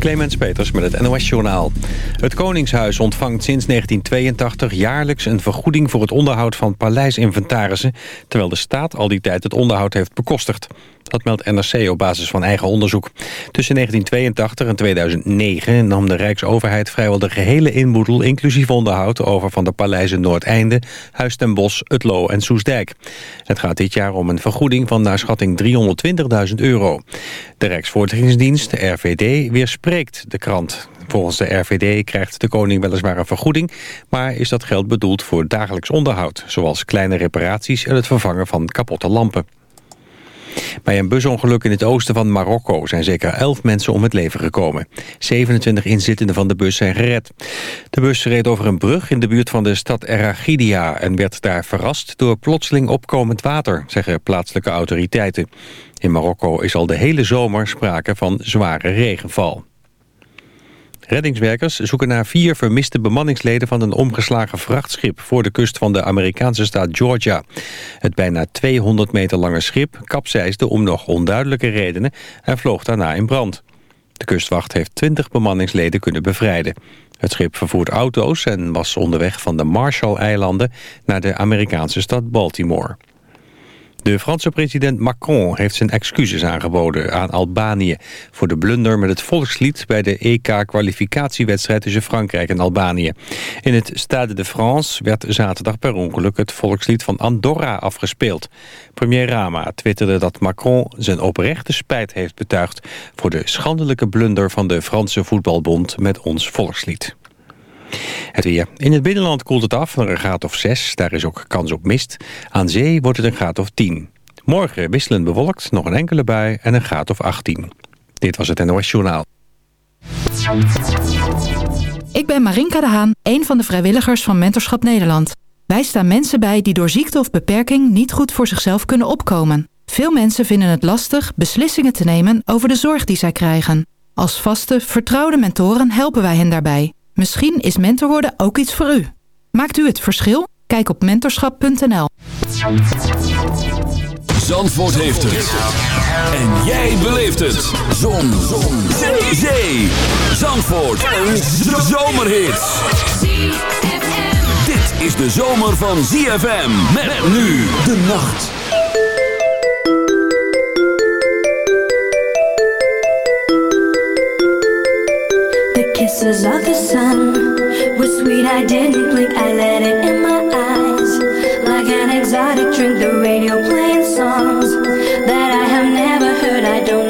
Clemens Peters met het NOS-journaal. Het Koningshuis ontvangt sinds 1982 jaarlijks een vergoeding voor het onderhoud van paleisinventarissen, terwijl de staat al die tijd het onderhoud heeft bekostigd. Dat meldt NRC op basis van eigen onderzoek. Tussen 1982 en 2009 nam de Rijksoverheid vrijwel de gehele inboedel... inclusief onderhoud over van de paleizen Noordeinde, Huis ten Bosch, Het Loo en Soesdijk. Het gaat dit jaar om een vergoeding van naar schatting 320.000 euro. De Rijksvoorlichtingsdienst, de RVD, weerspreekt de krant. Volgens de RVD krijgt de koning weliswaar een vergoeding... maar is dat geld bedoeld voor dagelijks onderhoud... zoals kleine reparaties en het vervangen van kapotte lampen. Bij een busongeluk in het oosten van Marokko zijn zeker 11 mensen om het leven gekomen. 27 inzittenden van de bus zijn gered. De bus reed over een brug in de buurt van de stad Eragidia... en werd daar verrast door plotseling opkomend water, zeggen plaatselijke autoriteiten. In Marokko is al de hele zomer sprake van zware regenval. Reddingswerkers zoeken naar vier vermiste bemanningsleden van een omgeslagen vrachtschip voor de kust van de Amerikaanse staat Georgia. Het bijna 200 meter lange schip kapseisde om nog onduidelijke redenen en vloog daarna in brand. De kustwacht heeft 20 bemanningsleden kunnen bevrijden. Het schip vervoert auto's en was onderweg van de Marshall-eilanden naar de Amerikaanse stad Baltimore. De Franse president Macron heeft zijn excuses aangeboden aan Albanië... voor de blunder met het volkslied bij de EK-kwalificatiewedstrijd tussen Frankrijk en Albanië. In het Stade de France werd zaterdag per ongeluk het volkslied van Andorra afgespeeld. Premier Rama twitterde dat Macron zijn oprechte spijt heeft betuigd... voor de schandelijke blunder van de Franse voetbalbond met ons volkslied. Het weer. In het binnenland koelt het af naar een graad of 6. Daar is ook kans op mist. Aan zee wordt het een graad of 10. Morgen wisselend bewolkt, nog een enkele bui en een graad of 18. Dit was het NOS Journaal. Ik ben Marinka de Haan, een van de vrijwilligers van Mentorschap Nederland. Wij staan mensen bij die door ziekte of beperking niet goed voor zichzelf kunnen opkomen. Veel mensen vinden het lastig beslissingen te nemen over de zorg die zij krijgen. Als vaste, vertrouwde mentoren helpen wij hen daarbij. Misschien is mentor worden ook iets voor u. Maakt u het verschil? Kijk op mentorschap.nl. Zandvoort heeft het. En jij beleeft het. Zon. Zon. Zee. Zee. Zandvoort. Een zomerhit. Dit is de zomer van ZFM. Met nu de nacht. Kisses of the sun were sweet. I didn't blink, I let it in my eyes. Like an exotic drink, the radio playing songs that I have never heard. I don't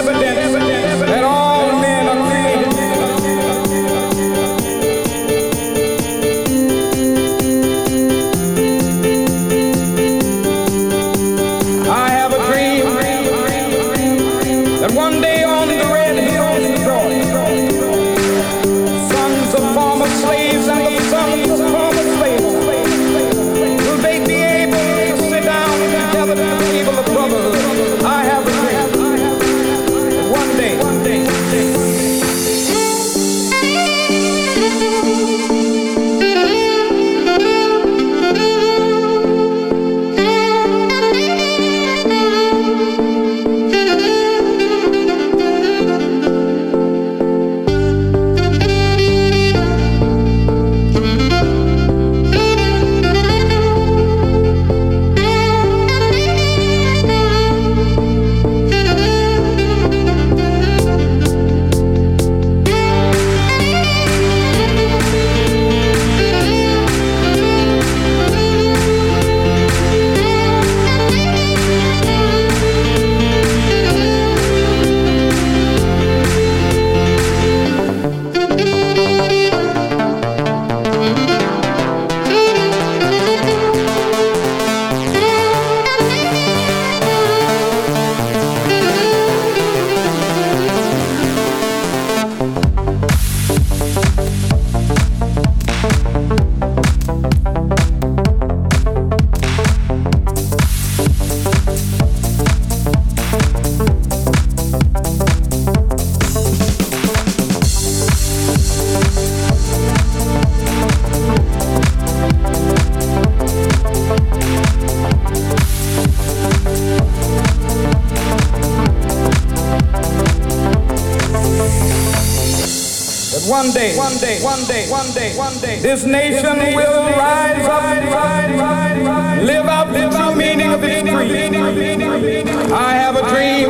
one day, one day, this nation will rise up, live out the true meaning of its creed. I have a dream.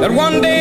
that one day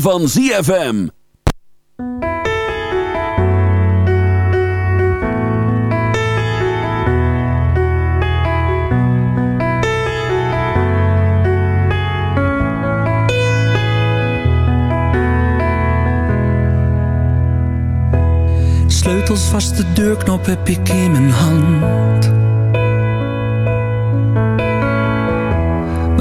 van ZFM. Sleutels vast de deurknop heb ik in mijn hand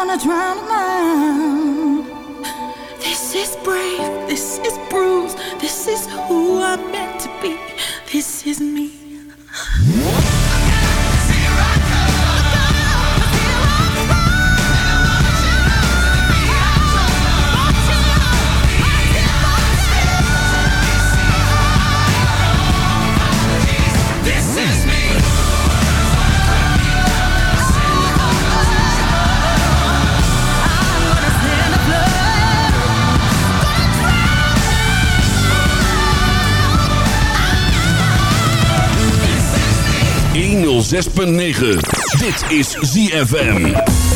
on a drowned out. This is brave, this is bruised, this is who I'm meant to be, this is me. 106.9. Dit is ZFM.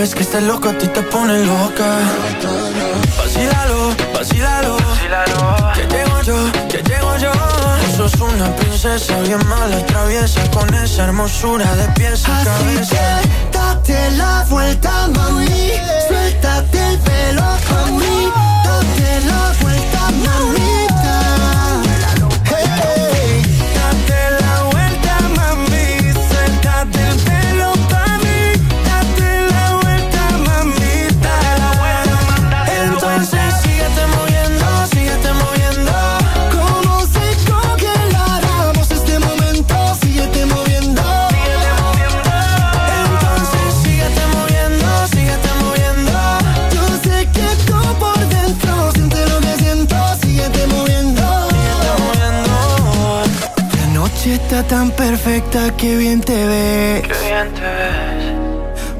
sabes que estás loco, a ti te pone loca. Vacílalo, vacílalo. Que llego yo, que llego yo. Sos una princesa bien mala, traviesa con esa hermosura de pies. Que date la vuelta, mami. Suéltate el pelo, mami. Date la Tan perfecta que bien te ves. Qué bien te ves.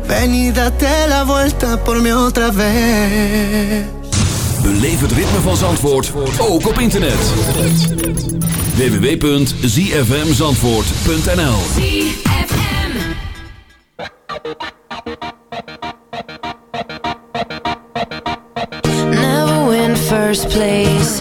Ven y date la vuelta por mi otra vez. Beleef het ritme van Zandvoort ook op internet. www.zfmzandvoort.nl ZFM Never win first place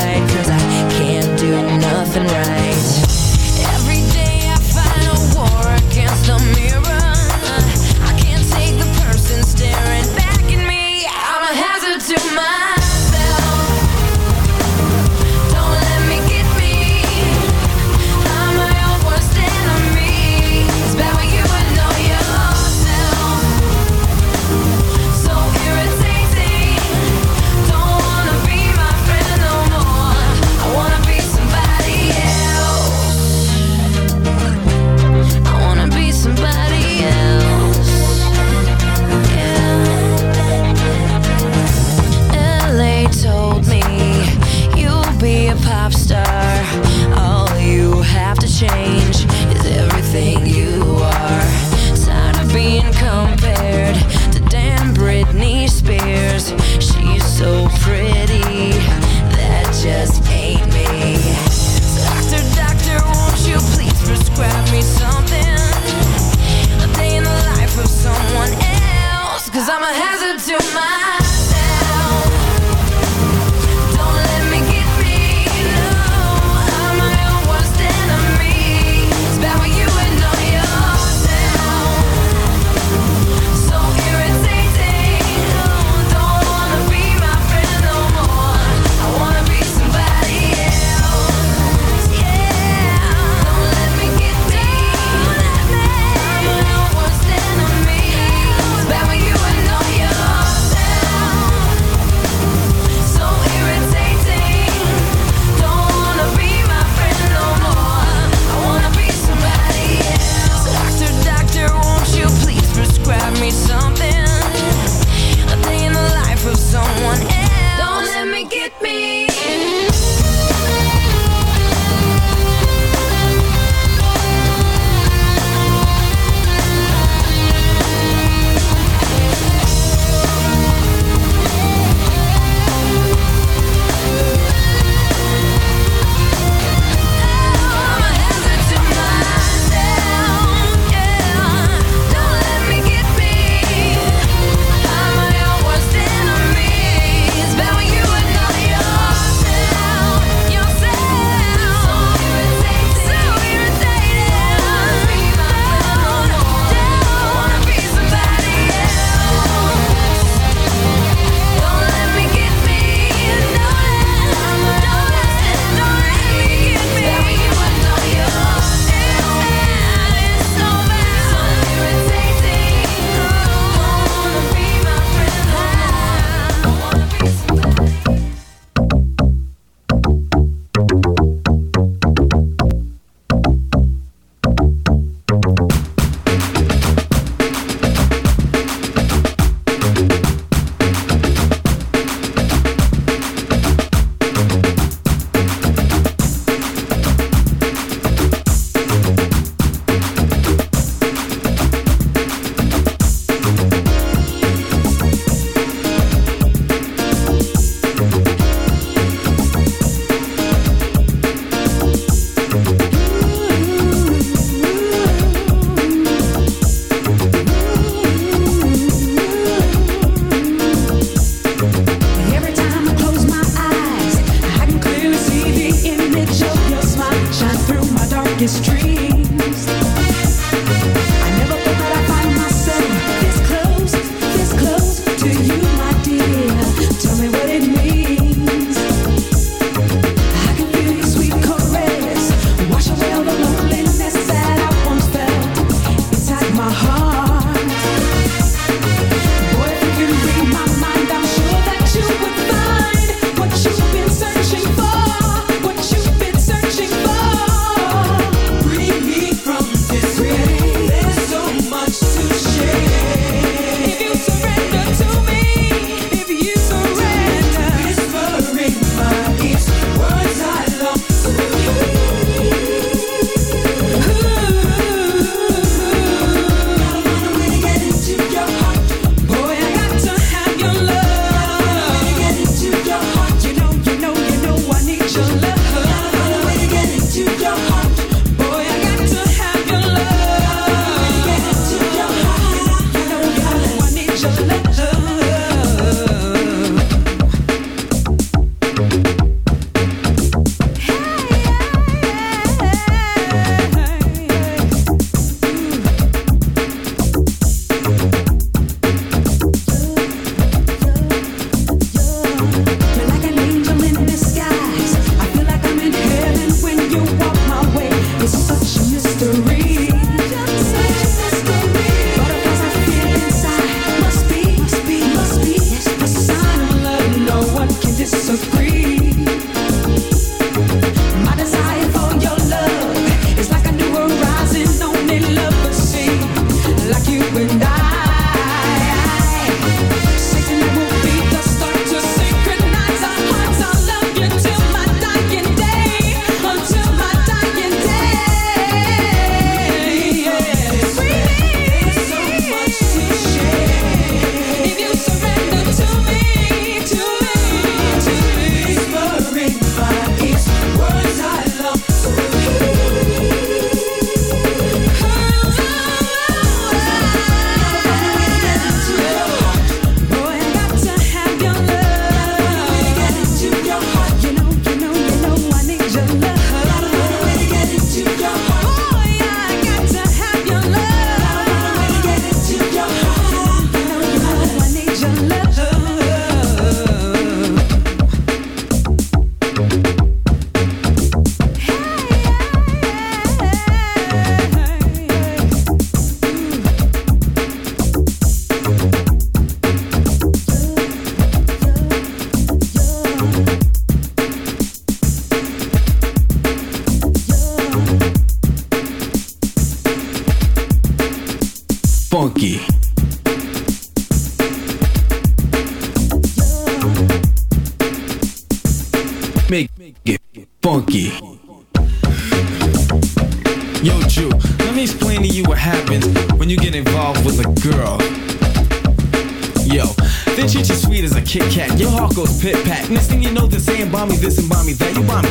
this and buy me that, you buy me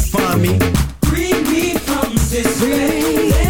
find me. Free me from this pain.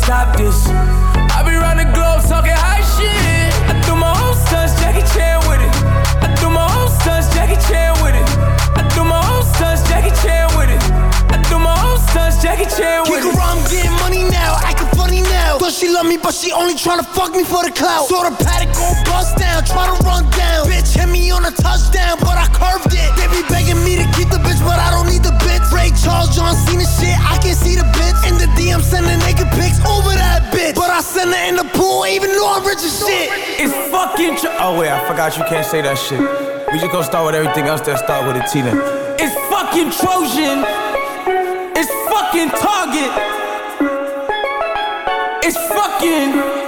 stop this. I be round the globe talking high shit. I do my own stunts, Jackie Chan with it. I do my own stunts, Jackie Chan with it. I do my own stunts, Jackie Chan with it. I do my own stunts, Jackie Chan with Kick it. around, I'm getting money now, acting funny now. Thought she love me, but she only tryna fuck me for the clout. Saw the paddock go bust down, try to run down. Bitch hit me on a touchdown, but I curved it. They be begging me to keep the bitch, but I don't need the bitch. Ray Charles, John Cena shit, I can see the bitch. In the DM, sending naked pics over that bitch. But I send her in the pool, even though I'm rich as shit. It's fucking tr- Oh wait, I forgot you can't say that shit. We just gonna start with everything else that start with a T then. It's fucking Trojan. It's fucking Target. It's fucking.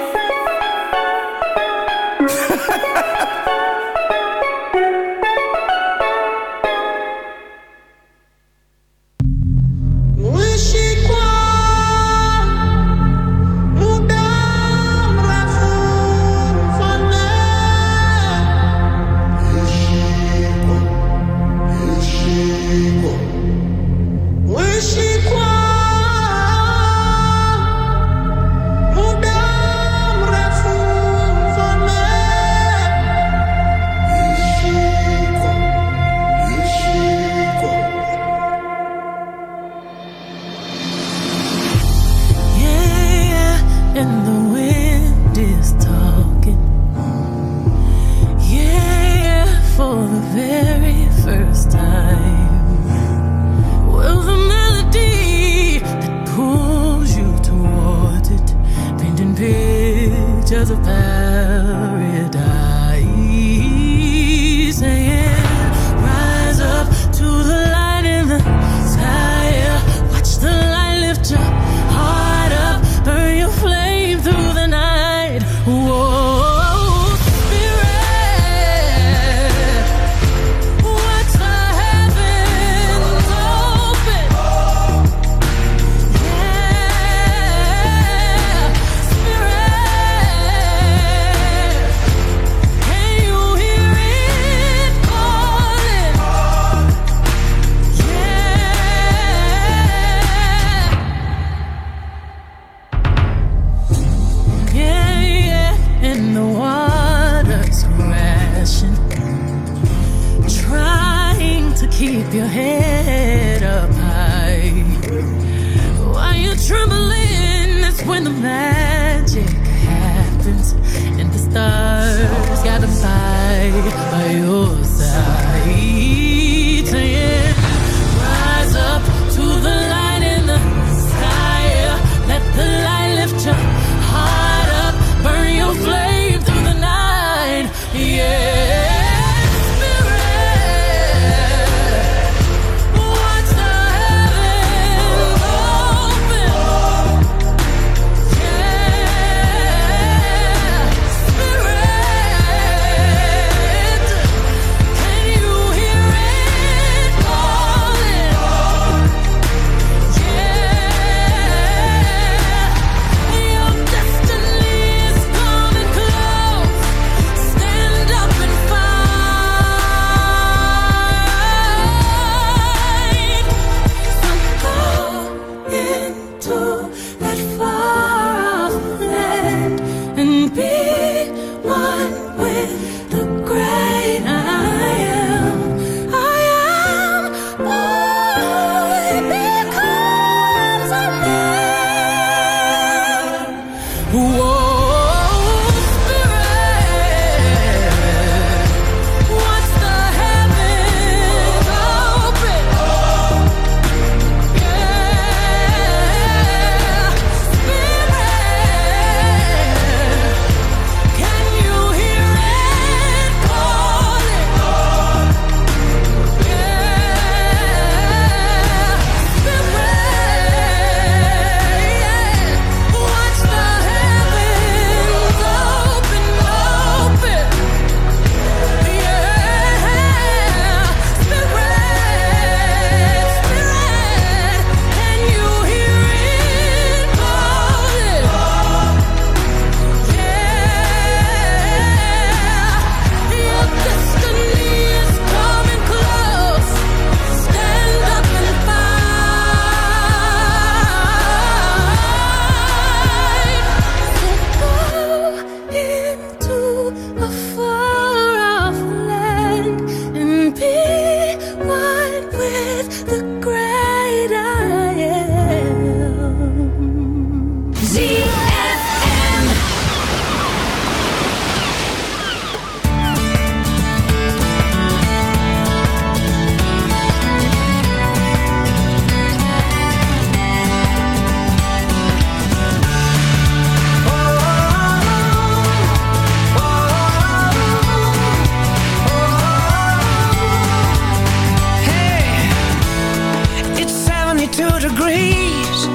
92 degrees.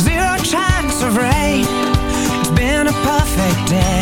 Zero chance of rain. It's been a perfect day.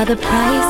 another price